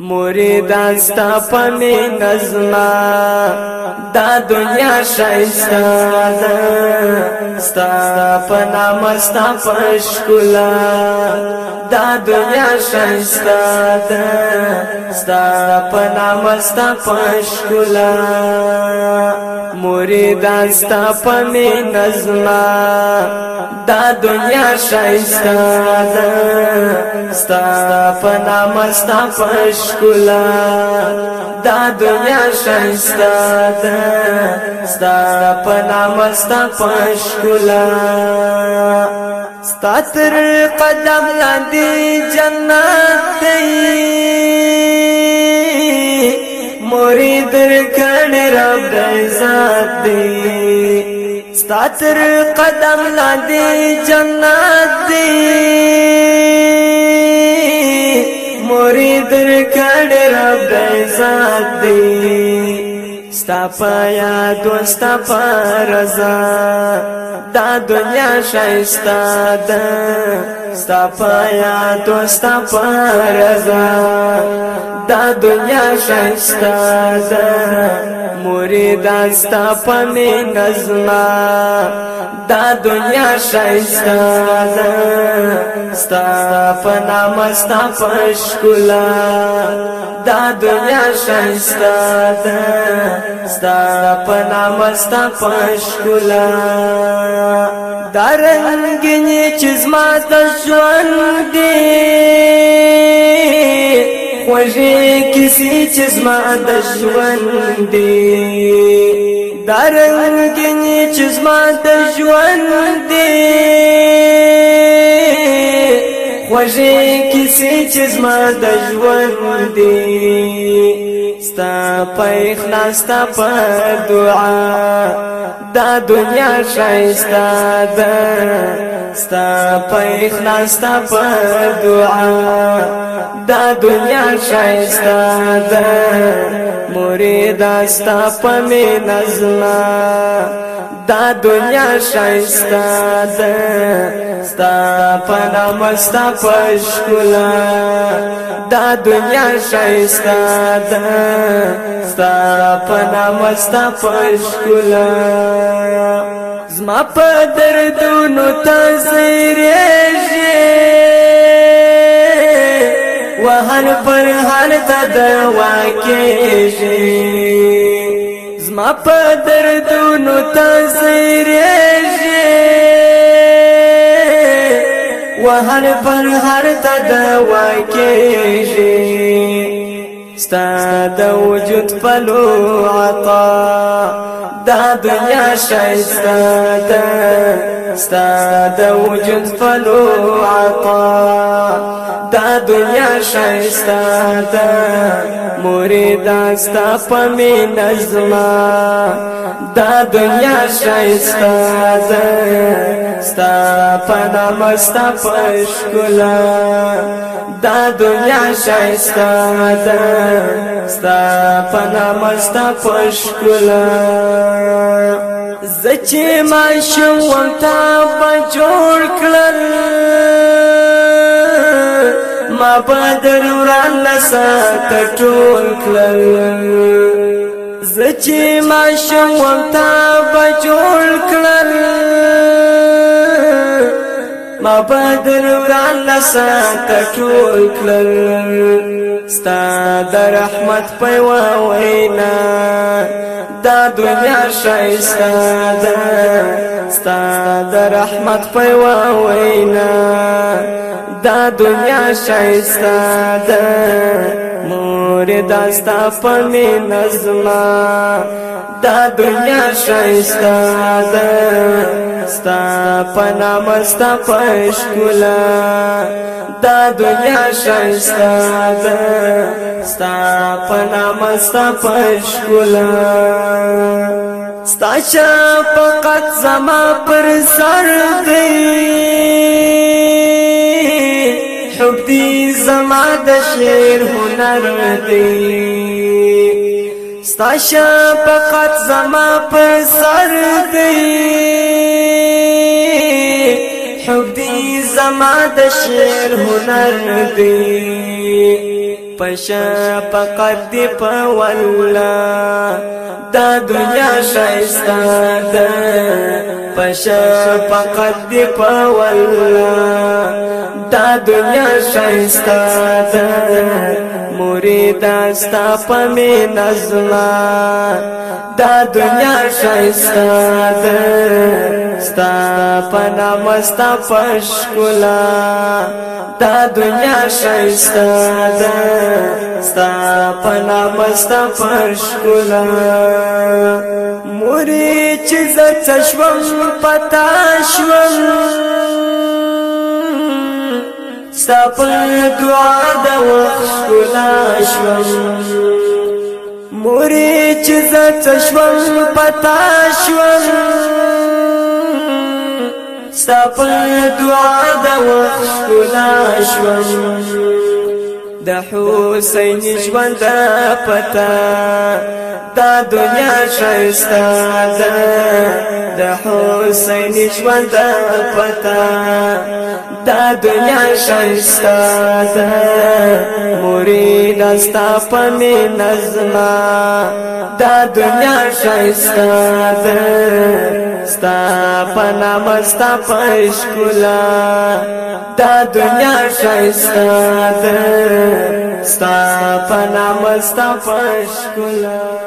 مریدان ستا پنی نظما دا دنیا شایستا دا ستا پنام ستا پشکلا دا دنیا شایستا ده ستا په نام ستا پښکلا مریدان ستا په نظما دا دنیا شایستا ده ستا په نام ستا پښکلا دا دنیا شایستا ده ستا په نام ستا پښکلا ستر قدم لاندې جنت دی مرید کړه رب د عزت دی ستر قدم لاندې جنت دی مرید کړه رب د عزت دی ستا پیا دوستا پر رضا دا دنیا شایستا ده ستا پایا تو ستا پرزا دا دنیا شایستا ده مریدان ستا پنه نظما دا دنیا شایستا ستا پنا مستا پشکلا دا دنیا شایستا ستا پنا مستا پشکلا دا رنگینی چیز ما د ژوند دی خوږې کیسې چې زما د ژوند دی دا رنګینې چې زما د ژوند دی خوږې کیسې چې زما د ژوند دی ستا په اخلاص ستا په دعا دا دنیا شایستا ده ستا په اخلاص ستا په دعا دا دنیا شایستا ده مریدا ستا په مې نزلہ دا دنیا شایستا ده ستا پنام ستا پشکولا دا دنیا شایستا ده ستا پنام ستا پشکولا زما په دردونو تزریږي وهل پر حال ته دوا کېږي زما په دردونو تاثیرېږي وهر پر هر ته دوا کېږي ستا د وجود پلو عطا دا دنیا شایسته ده ستا د وجود پلو عطا دا دنیا شایستا دا مریدا ستا پمی نظما دا دنیا شایستا دا ستا پنام ستا پشکلا دا دنیا شایستا دا ستا پنام ستا پشکلا زچې ما شو تا به جوړ کړل بدر وران لسا کټول کړل زچې ماشم وتا بچول کړل ما بدر وران لسا کټول کړل ستا د رحمت په وینا دا دنیا شایسته ده ستا د رحمت په وینا دا دنیا شایسته ده مور داستا پنه نظما دا دنیا شایسته ده ستا پنا مستا پښکلا دا دنیا شایسته ده ستا پنا مستا پښکلا ستاشا فقط زما پر سر دی ډوبتي زما د شعر هنر دی ستاشا فقط زما پر سر دی حب دی زما د شعر هنر دی پشا فقط دی پولا دا دنیا شایستا دا پشا فقط دی پولا دا دنیا شایستا دا مرید استا پمی نزلا دا دنیا شایستا دا ستا پنا مستا پشکولا دا دنیا شایستا دا ستا پنا مستا پشکولا موری چیز چشمم پتا شوم ستا پر دعا دا وقت کلا شوم مورې چې زه تشوم پتا شوم ستا په دعا دا وخت ګلا شوم د حسین ژوند پتا دا دنیا شایستا ده د حسین ژوند پتا دا دنیا شایستا ده مرید استا پمه نظما دا دنیا شایستا ده ستا پنا مستا پښکلا دا دنیا شایستا ده ستا پنا مستا پشکلا